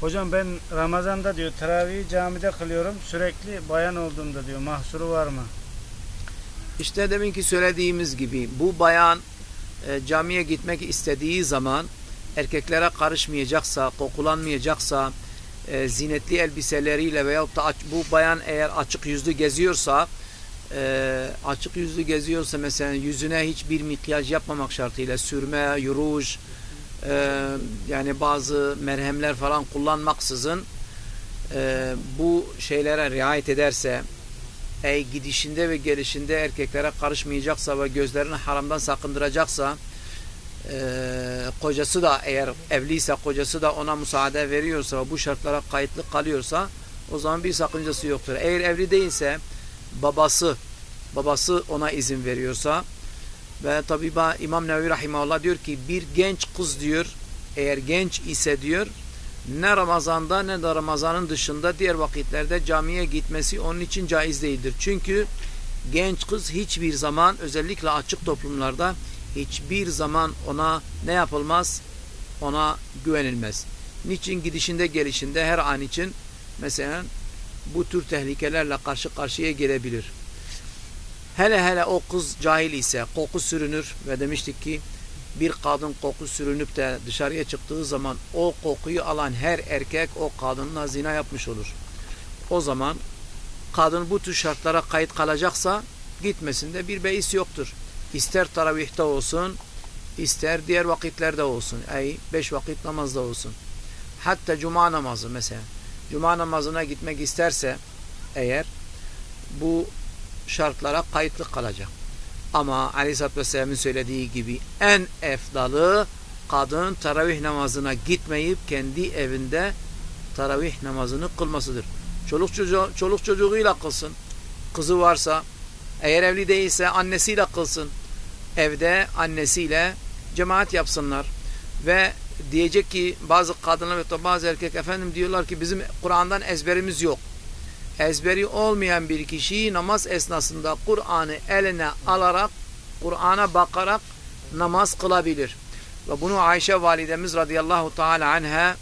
Hocam ben Ramazan'da diyor teravih camide kılıyorum. Sürekli bayan olduğumda diyor. Mahsuru var mı? İşte deminki söylediğimiz gibi bu bayan e, camiye gitmek istediği zaman erkeklere karışmayacaksa, kokulanmayacaksa, e, zinetli elbiseleriyle veyahut da bu bayan eğer açık yüzlü geziyorsa e, açık yüzlü geziyorsa mesela yüzüne hiçbir mikyaj yapmamak şartıyla sürme, ruj e, yani bazı merhemler falan kullanmaksızın e, bu şeylere riayet ederse ey gidişinde ve gelişinde erkeklere karışmayacaksa ve gözlerini haramdan sakındıracaksa e, kocası da eğer evliyse kocası da ona müsaade veriyorsa ve bu şartlara kayıtlı kalıyorsa o zaman bir sakıncası yoktur. Eğer evli değilse babası babası ona izin veriyorsa ve tabi İmam Nevevi Rahimahullah diyor ki bir genç kız diyor eğer genç ise diyor ne Ramazan'da ne de Ramazan'ın dışında diğer vakitlerde camiye gitmesi onun için caiz değildir. Çünkü genç kız hiçbir zaman özellikle açık toplumlarda hiçbir zaman ona ne yapılmaz? Ona güvenilmez. Niçin gidişinde gelişinde her an için mesela bu tür tehlikelerle karşı karşıya gelebilir. Hele hele o kız cahil ise koku sürünür ve demiştik ki bir kadın koku sürünüp de dışarıya çıktığı zaman o kokuyu alan her erkek o kadınla zina yapmış olur. O zaman kadın bu tür şartlara kayıt kalacaksa gitmesinde bir beis yoktur. İster taravihte olsun, ister diğer vakitlerde olsun. Ey beş vakit namazda olsun. Hatta cuma namazı mesela. Cuma namazına gitmek isterse eğer bu şartlara kayıtlı kalacak. Ama Aleyhisselatü Vesselam'ın söylediği gibi en efdalı kadın taravih namazına gitmeyip kendi evinde taravih namazını kılmasıdır. Çoluk, çocuğu, çoluk çocuğuyla kılsın. Kızı varsa eğer evli değilse annesiyle kılsın. Evde annesiyle cemaat yapsınlar. Ve diyecek ki bazı kadınlar ve bazı erkek efendim diyorlar ki bizim Kur'an'dan ezberimiz yok ezberi olmayan bir kişi namaz esnasında Kur'an'ı eline alarak, Kur'an'a bakarak namaz kılabilir. Ve bunu Ayşe validemiz radıyallahu teala anha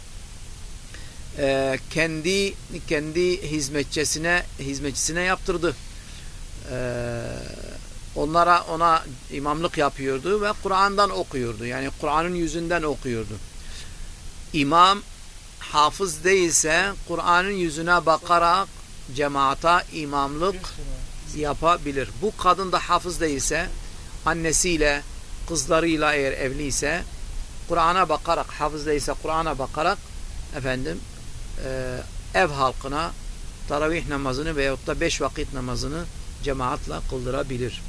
e, kendi kendi hizmetçisine hizmetçisine yaptırdı. E, onlara ona imamlık yapıyordu ve Kur'an'dan okuyordu. Yani Kur'an'ın yüzünden okuyordu. İmam hafız değilse Kur'an'ın yüzüne bakarak cemaata imamlık yapabilir. Bu kadın da hafız değilse annesiyle kızlarıyla eğer evliyse Kur'an'a bakarak hafız değilse Kur'an'a bakarak efendim e, ev halkına taravih namazını veyahut da beş vakit namazını cemaatle kıldırabilir.